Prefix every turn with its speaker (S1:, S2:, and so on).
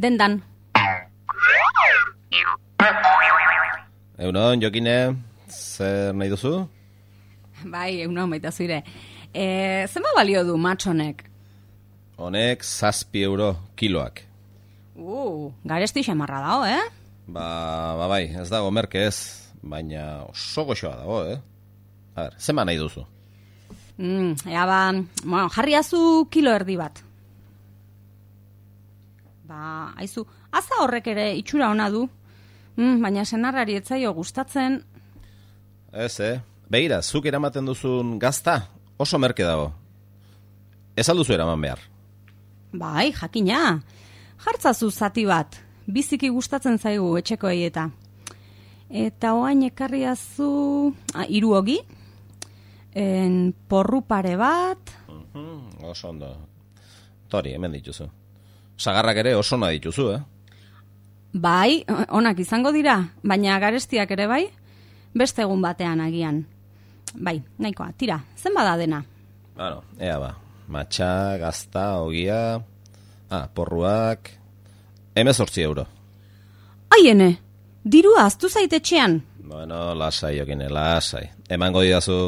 S1: dendan.
S2: Egunon, Jokine, zer nahi duzu?
S1: Bai, egun baita zure. E, zenba balio du matxonek?
S2: Honek zazpi euro kiloak.
S1: Uh, garesti xamarra dago, eh?
S2: Ba, ba bai, ez dago merke ez, baina oso goxoa dago, eh? A ber, zenba nahi duzu?
S1: Mm, ea ba, bueno, jarriazu kilo erdi bat. Ba, haizu, aza horrek ere itxura ona du. Mm, baina senarrari etzaio gustatzen.
S2: Ez, eh? Begira, zuk eramaten duzun gazta oso merke dago. Ez alduzu eraman behar.
S1: Bai, jakina. Jartzazu zati bat. Biziki gustatzen zaigu etxekoei eta. Eta oain ekarriazu... Ah, iru hogi. En porru pare bat.
S2: Mhm, oso ondo. Tori, hemen dituzu. Sagarrak ere oso na dituzu, eh?
S1: Bai, onak izango dira, baina garestiak ere bai, beste egun batean agian. Bai, nahikoa, tira, zen bada dena?
S2: Bueno, ea ba, matxa, gazta, ogia, ah, porruak, emezortzi euro.
S1: Aiene, dirua aztu zaitetxean.
S2: Bueno, lasai, okine, lasai. Emango didazu.